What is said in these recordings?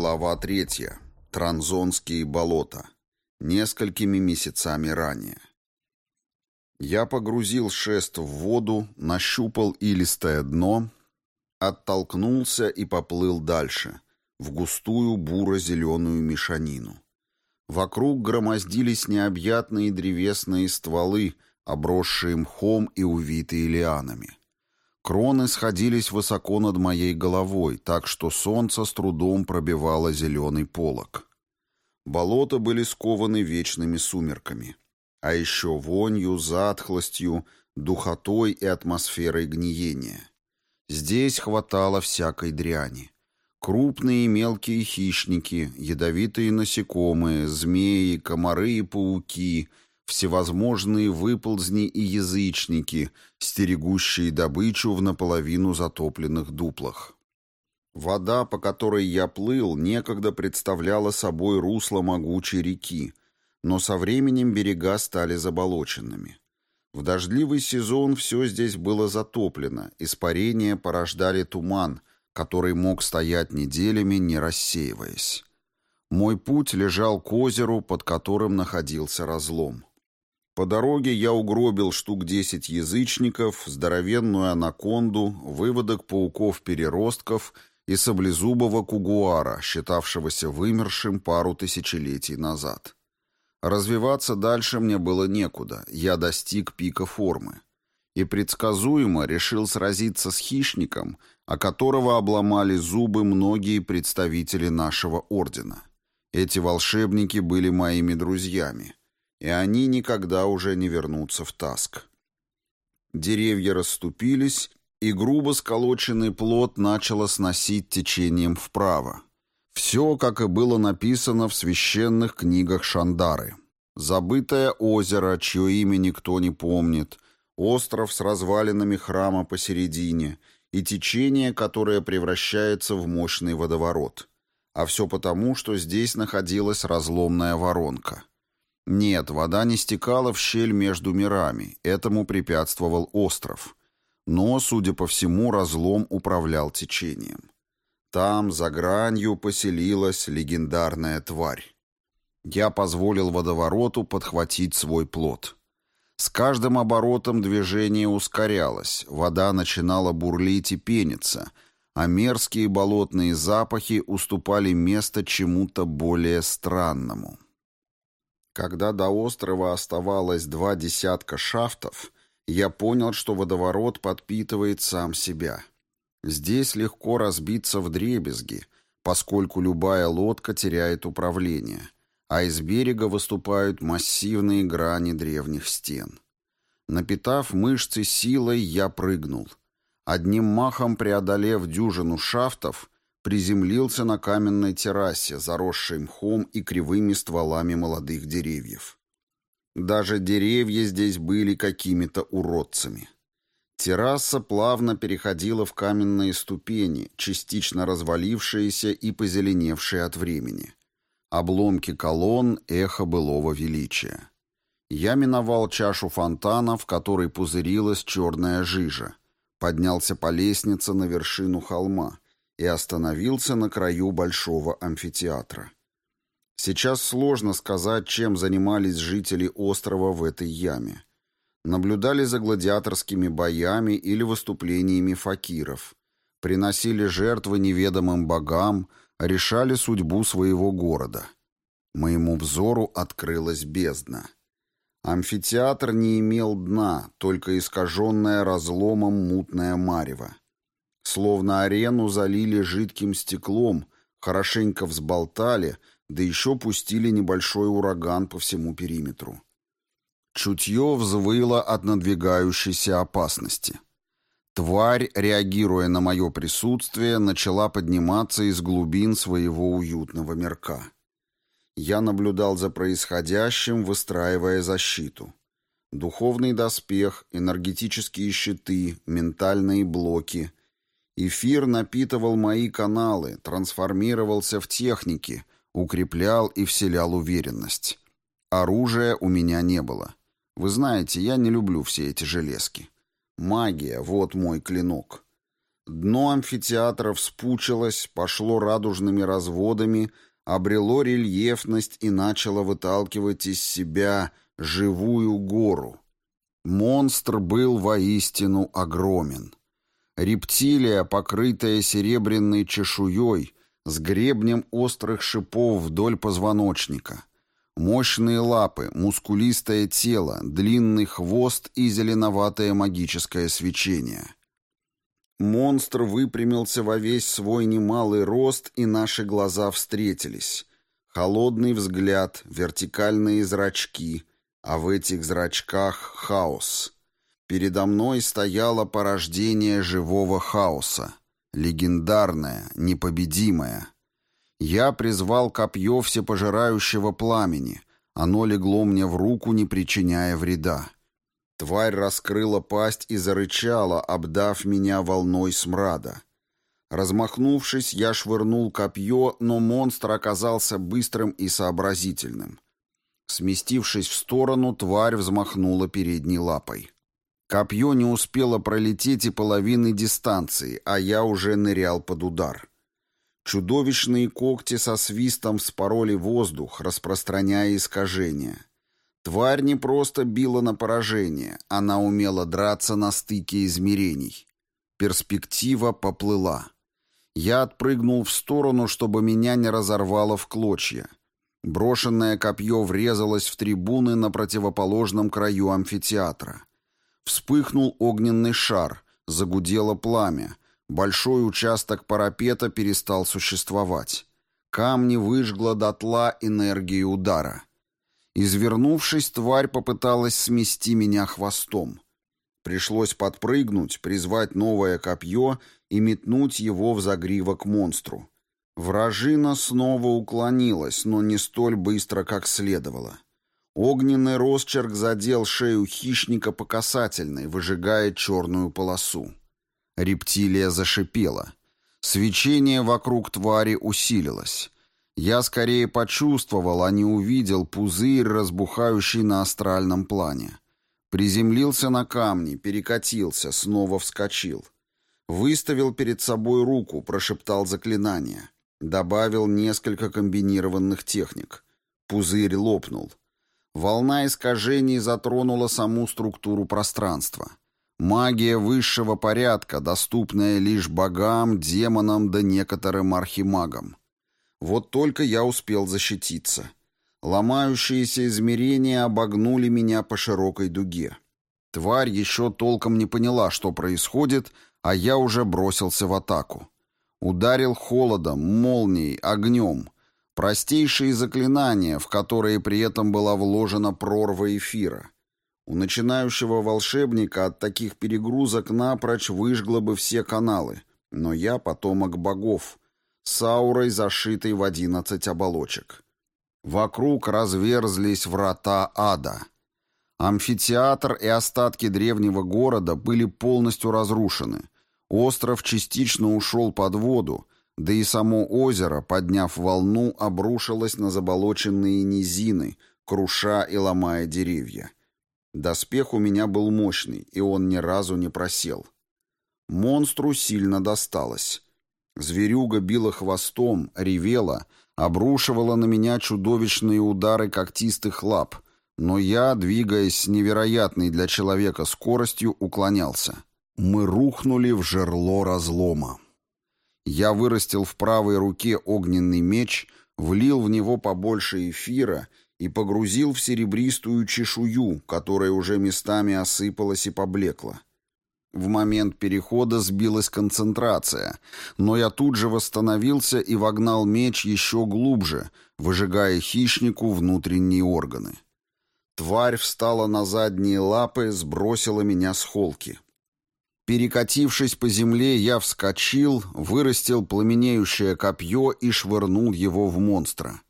Глава третья. Транзонские болота. Несколькими месяцами ранее. Я погрузил шест в воду, нащупал илистое дно, оттолкнулся и поплыл дальше, в густую буро-зеленую мешанину. Вокруг громоздились необъятные древесные стволы, обросшие мхом и увитые лианами. Кроны сходились высоко над моей головой, так что солнце с трудом пробивало зеленый полог. Болота были скованы вечными сумерками, а еще вонью, затхлостью, духотой и атмосферой гниения. Здесь хватало всякой дряни. Крупные и мелкие хищники, ядовитые насекомые, змеи, комары и пауки — всевозможные выползни и язычники, стерегущие добычу в наполовину затопленных дуплах. Вода, по которой я плыл, некогда представляла собой русло могучей реки, но со временем берега стали заболоченными. В дождливый сезон все здесь было затоплено, испарения порождали туман, который мог стоять неделями, не рассеиваясь. Мой путь лежал к озеру, под которым находился разлом. По дороге я угробил штук десять язычников, здоровенную анаконду, выводок пауков-переростков и саблезубого кугуара, считавшегося вымершим пару тысячелетий назад. Развиваться дальше мне было некуда, я достиг пика формы. И предсказуемо решил сразиться с хищником, о которого обломали зубы многие представители нашего ордена. Эти волшебники были моими друзьями и они никогда уже не вернутся в Таск. Деревья расступились, и грубо сколоченный плод начало сносить течением вправо. Все, как и было написано в священных книгах Шандары. Забытое озеро, чье имя никто не помнит, остров с развалинами храма посередине и течение, которое превращается в мощный водоворот. А все потому, что здесь находилась разломная воронка. Нет, вода не стекала в щель между мирами, этому препятствовал остров. Но, судя по всему, разлом управлял течением. Там, за гранью, поселилась легендарная тварь. Я позволил водовороту подхватить свой плод. С каждым оборотом движение ускорялось, вода начинала бурлить и пениться, а мерзкие болотные запахи уступали место чему-то более странному. Когда до острова оставалось два десятка шафтов, я понял, что водоворот подпитывает сам себя. Здесь легко разбиться в дребезги, поскольку любая лодка теряет управление, а из берега выступают массивные грани древних стен. Напитав мышцы силой, я прыгнул. Одним махом преодолев дюжину шафтов, приземлился на каменной террасе, заросшей мхом и кривыми стволами молодых деревьев. Даже деревья здесь были какими-то уродцами. Терраса плавно переходила в каменные ступени, частично развалившиеся и позеленевшие от времени. Обломки колонн — эхо былого величия. Я миновал чашу фонтана, в которой пузырилась черная жижа. Поднялся по лестнице на вершину холма — и остановился на краю большого амфитеатра. Сейчас сложно сказать, чем занимались жители острова в этой яме. Наблюдали за гладиаторскими боями или выступлениями факиров, приносили жертвы неведомым богам, решали судьбу своего города. Моему взору открылась бездна. Амфитеатр не имел дна, только искаженное разломом мутное марево. Словно арену залили жидким стеклом, хорошенько взболтали, да еще пустили небольшой ураган по всему периметру. Чутье взвыло от надвигающейся опасности. Тварь, реагируя на мое присутствие, начала подниматься из глубин своего уютного мирка. Я наблюдал за происходящим, выстраивая защиту. Духовный доспех, энергетические щиты, ментальные блоки, Эфир напитывал мои каналы, трансформировался в техники, укреплял и вселял уверенность. Оружия у меня не было. Вы знаете, я не люблю все эти железки. Магия — вот мой клинок. Дно амфитеатра вспучилось, пошло радужными разводами, обрело рельефность и начало выталкивать из себя живую гору. Монстр был воистину огромен. Рептилия, покрытая серебряной чешуей, с гребнем острых шипов вдоль позвоночника. Мощные лапы, мускулистое тело, длинный хвост и зеленоватое магическое свечение. Монстр выпрямился во весь свой немалый рост, и наши глаза встретились. Холодный взгляд, вертикальные зрачки, а в этих зрачках хаос. Передо мной стояло порождение живого хаоса. Легендарное, непобедимое. Я призвал копье всепожирающего пламени. Оно легло мне в руку, не причиняя вреда. Тварь раскрыла пасть и зарычала, обдав меня волной смрада. Размахнувшись, я швырнул копье, но монстр оказался быстрым и сообразительным. Сместившись в сторону, тварь взмахнула передней лапой. Копье не успело пролететь и половины дистанции, а я уже нырял под удар. Чудовищные когти со свистом вспороли воздух, распространяя искажения. Тварь не просто била на поражение, она умела драться на стыке измерений. Перспектива поплыла. Я отпрыгнул в сторону, чтобы меня не разорвало в клочья. Брошенное копье врезалось в трибуны на противоположном краю амфитеатра. Вспыхнул огненный шар, загудело пламя. Большой участок парапета перестал существовать. Камни выжгла дотла энергии удара. Извернувшись, тварь попыталась смести меня хвостом. Пришлось подпрыгнуть, призвать новое копье и метнуть его в загривок монстру. Вражина снова уклонилась, но не столь быстро, как следовало. Огненный росчерк задел шею хищника по касательной, выжигая черную полосу. Рептилия зашипела. Свечение вокруг твари усилилось. Я скорее почувствовал, а не увидел пузырь, разбухающий на астральном плане. Приземлился на камни, перекатился, снова вскочил. Выставил перед собой руку, прошептал заклинание. Добавил несколько комбинированных техник. Пузырь лопнул. Волна искажений затронула саму структуру пространства. Магия высшего порядка, доступная лишь богам, демонам да некоторым архимагам. Вот только я успел защититься. Ломающиеся измерения обогнули меня по широкой дуге. Тварь еще толком не поняла, что происходит, а я уже бросился в атаку. Ударил холодом, молнией, огнем. Простейшие заклинания, в которые при этом была вложена прорва эфира. У начинающего волшебника от таких перегрузок напрочь выжгло бы все каналы. Но я потомок богов, с аурой, зашитой в одиннадцать оболочек. Вокруг разверзлись врата ада. Амфитеатр и остатки древнего города были полностью разрушены. Остров частично ушел под воду, да и само озеро, подняв волну, обрушилось на заболоченные низины, круша и ломая деревья. Доспех у меня был мощный, и он ни разу не просел. Монстру сильно досталось. Зверюга била хвостом, ревела, обрушивала на меня чудовищные удары когтистых лап, но я, двигаясь с невероятной для человека скоростью, уклонялся. Мы рухнули в жерло разлома. Я вырастил в правой руке огненный меч, влил в него побольше эфира и погрузил в серебристую чешую, которая уже местами осыпалась и поблекла. В момент перехода сбилась концентрация, но я тут же восстановился и вогнал меч еще глубже, выжигая хищнику внутренние органы. Тварь встала на задние лапы, сбросила меня с холки. Перекатившись по земле, я вскочил, вырастил пламенеющее копье и швырнул его в монстра.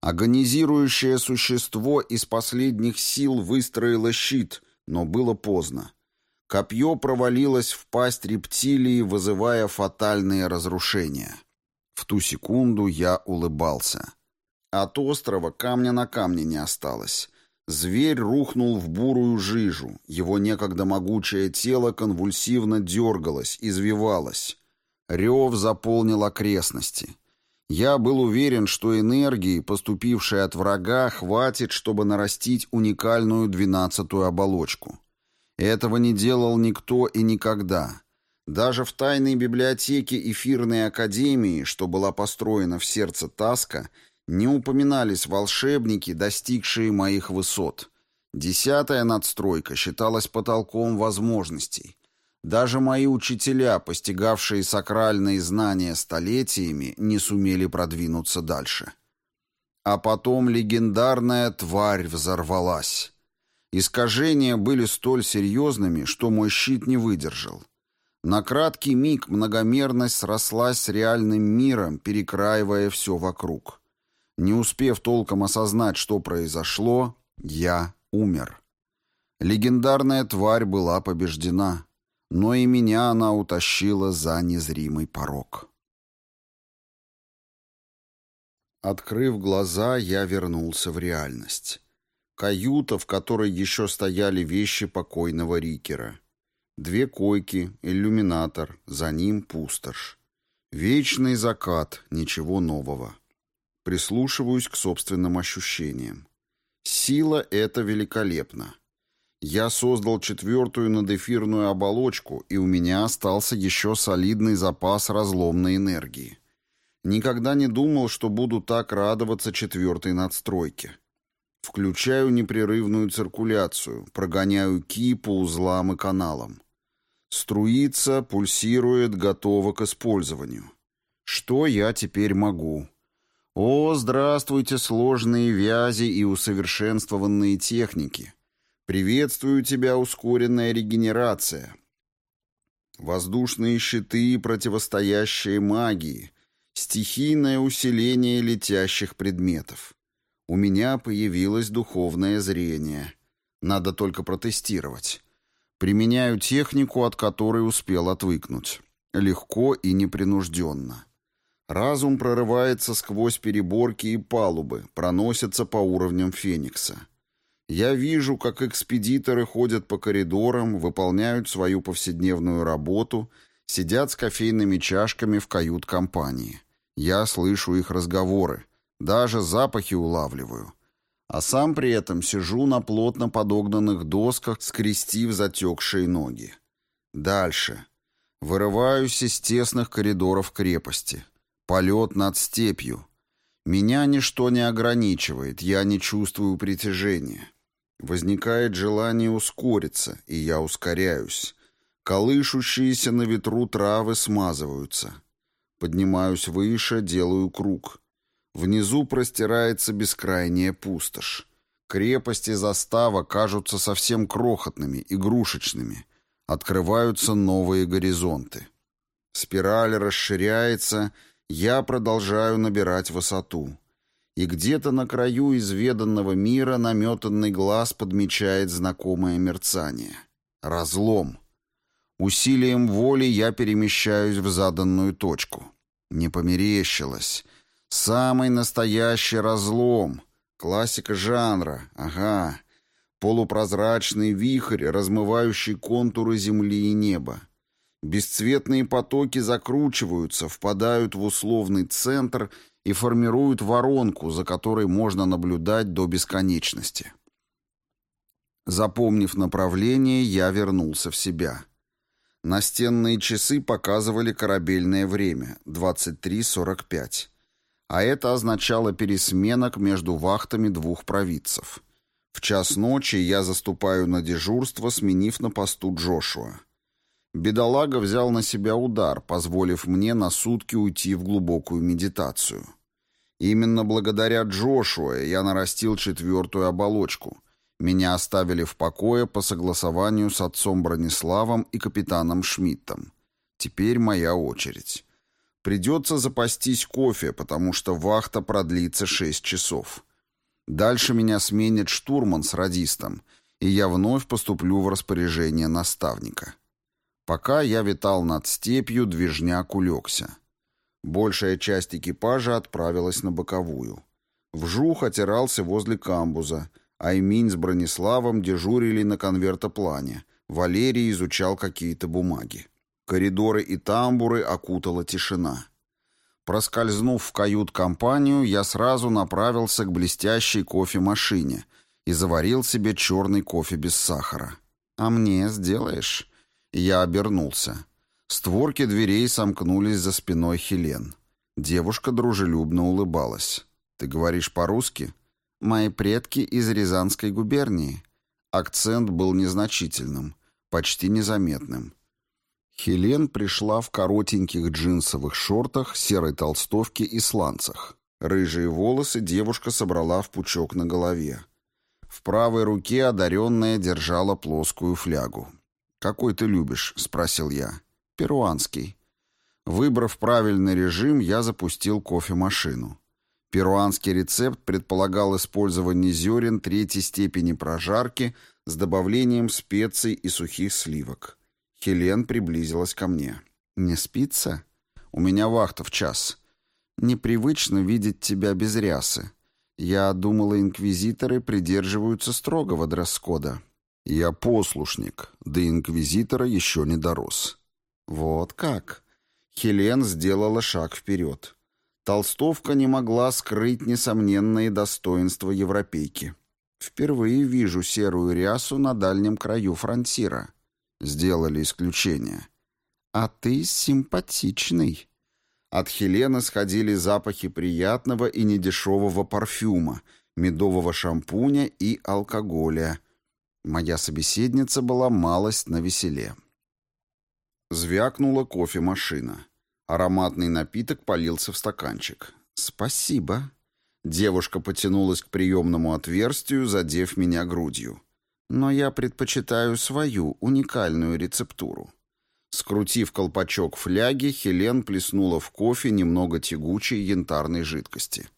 Агонизирующее существо из последних сил выстроило щит, но было поздно. Копье провалилось в пасть рептилии, вызывая фатальные разрушения. В ту секунду я улыбался. От острова камня на камне не осталось. Зверь рухнул в бурую жижу, его некогда могучее тело конвульсивно дергалось, извивалось. Рев заполнил окрестности. Я был уверен, что энергии, поступившей от врага, хватит, чтобы нарастить уникальную двенадцатую оболочку. Этого не делал никто и никогда. Даже в тайной библиотеке Эфирной Академии, что была построена в сердце Таска, не упоминались волшебники, достигшие моих высот. Десятая надстройка считалась потолком возможностей. Даже мои учителя, постигавшие сакральные знания столетиями, не сумели продвинуться дальше. А потом легендарная тварь взорвалась. Искажения были столь серьезными, что мой щит не выдержал. На краткий миг многомерность срослась с реальным миром, перекраивая все вокруг. Не успев толком осознать, что произошло, я умер. Легендарная тварь была побеждена но и меня она утащила за незримый порог. Открыв глаза, я вернулся в реальность. Каюта, в которой еще стояли вещи покойного Рикера. Две койки, иллюминатор, за ним пустошь. Вечный закат, ничего нового. Прислушиваюсь к собственным ощущениям. Сила — это великолепно. Я создал четвертую надэфирную оболочку, и у меня остался еще солидный запас разломной энергии. Никогда не думал, что буду так радоваться четвертой надстройке. Включаю непрерывную циркуляцию, прогоняю ки по узлам и каналам. Струится, пульсирует, готово к использованию. Что я теперь могу? О, здравствуйте, сложные вязи и усовершенствованные техники! Приветствую тебя, ускоренная регенерация. Воздушные щиты, противостоящие магии. Стихийное усиление летящих предметов. У меня появилось духовное зрение. Надо только протестировать. Применяю технику, от которой успел отвыкнуть. Легко и непринужденно. Разум прорывается сквозь переборки и палубы, проносится по уровням Феникса. Я вижу, как экспедиторы ходят по коридорам, выполняют свою повседневную работу, сидят с кофейными чашками в кают-компании. Я слышу их разговоры, даже запахи улавливаю. А сам при этом сижу на плотно подогнанных досках, скрестив затекшие ноги. Дальше. Вырываюсь из тесных коридоров крепости. Полет над степью. Меня ничто не ограничивает, я не чувствую притяжения. Возникает желание ускориться, и я ускоряюсь. Колышущиеся на ветру травы смазываются. Поднимаюсь выше, делаю круг. Внизу простирается бескрайняя пустошь. Крепости застава кажутся совсем крохотными, игрушечными. Открываются новые горизонты. Спираль расширяется, я продолжаю набирать высоту и где-то на краю изведанного мира наметанный глаз подмечает знакомое мерцание. Разлом. Усилием воли я перемещаюсь в заданную точку. Не померещилось. Самый настоящий разлом. Классика жанра. Ага. Полупрозрачный вихрь, размывающий контуры земли и неба. Бесцветные потоки закручиваются, впадают в условный центр и формируют воронку, за которой можно наблюдать до бесконечности. Запомнив направление, я вернулся в себя. Настенные часы показывали корабельное время — 23.45. А это означало пересменок между вахтами двух провидцев. В час ночи я заступаю на дежурство, сменив на посту Джошуа. Бедолага взял на себя удар, позволив мне на сутки уйти в глубокую медитацию. Именно благодаря Джошуа я нарастил четвертую оболочку. Меня оставили в покое по согласованию с отцом Брониславом и капитаном Шмидтом. Теперь моя очередь. Придется запастись кофе, потому что вахта продлится шесть часов. Дальше меня сменит штурман с радистом, и я вновь поступлю в распоряжение наставника. Пока я витал над степью, движняк улегся. Большая часть экипажа отправилась на боковую. Вжух отирался возле камбуза, Айминь с Брониславом дежурили на конвертоплане. Валерий изучал какие-то бумаги. Коридоры и тамбуры окутала тишина. Проскользнув в кают-компанию, я сразу направился к блестящей кофемашине и заварил себе черный кофе без сахара. «А мне сделаешь?» Я обернулся. Створки дверей сомкнулись за спиной Хелен. Девушка дружелюбно улыбалась. «Ты говоришь по-русски?» «Мои предки из Рязанской губернии». Акцент был незначительным, почти незаметным. Хелен пришла в коротеньких джинсовых шортах, серой толстовке и сланцах. Рыжие волосы девушка собрала в пучок на голове. В правой руке одаренная держала плоскую флягу. «Какой ты любишь?» — спросил я. «Перуанский». Выбрав правильный режим, я запустил кофемашину. Перуанский рецепт предполагал использование зерен третьей степени прожарки с добавлением специй и сухих сливок. Хелен приблизилась ко мне. «Не спится? У меня вахта в час. Непривычно видеть тебя без рясы. Я думала, инквизиторы придерживаются строгого дресс-кода». «Я послушник, до инквизитора еще не дорос». «Вот как?» Хелен сделала шаг вперед. Толстовка не могла скрыть несомненные достоинства европейки. «Впервые вижу серую рясу на дальнем краю фронтира». Сделали исключение. «А ты симпатичный». От Хелены сходили запахи приятного и недешевого парфюма, медового шампуня и алкоголя. Моя собеседница была малость на веселе. Звякнула кофемашина. Ароматный напиток полился в стаканчик. «Спасибо». Девушка потянулась к приемному отверстию, задев меня грудью но я предпочитаю свою уникальную рецептуру. Скрутив колпачок фляги, Хелен плеснула в кофе немного тягучей янтарной жидкости.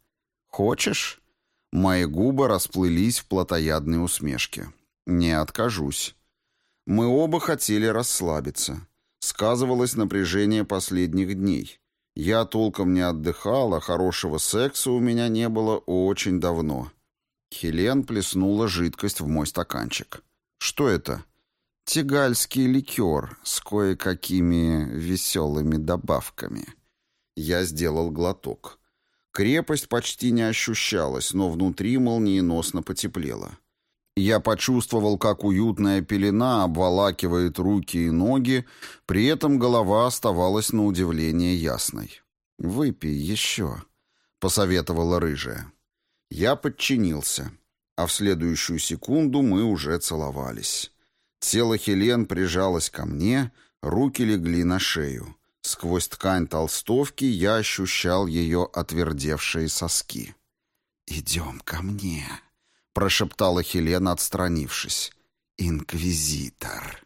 «Хочешь?» Мои губы расплылись в плотоядной усмешке. «Не откажусь». Мы оба хотели расслабиться. Сказывалось напряжение последних дней. Я толком не отдыхал, а хорошего секса у меня не было очень давно. Хелен плеснула жидкость в мой стаканчик. «Что это?» «Тигальский ликер с кое-какими веселыми добавками». Я сделал глоток. Крепость почти не ощущалась, но внутри молниеносно потеплело. Я почувствовал, как уютная пелена обволакивает руки и ноги, при этом голова оставалась на удивление ясной. «Выпей еще», — посоветовала рыжая. Я подчинился, а в следующую секунду мы уже целовались. Тело Хелен прижалось ко мне, руки легли на шею. Сквозь ткань толстовки я ощущал ее отвердевшие соски. «Идем ко мне», — прошептала Хелена, отстранившись. «Инквизитор».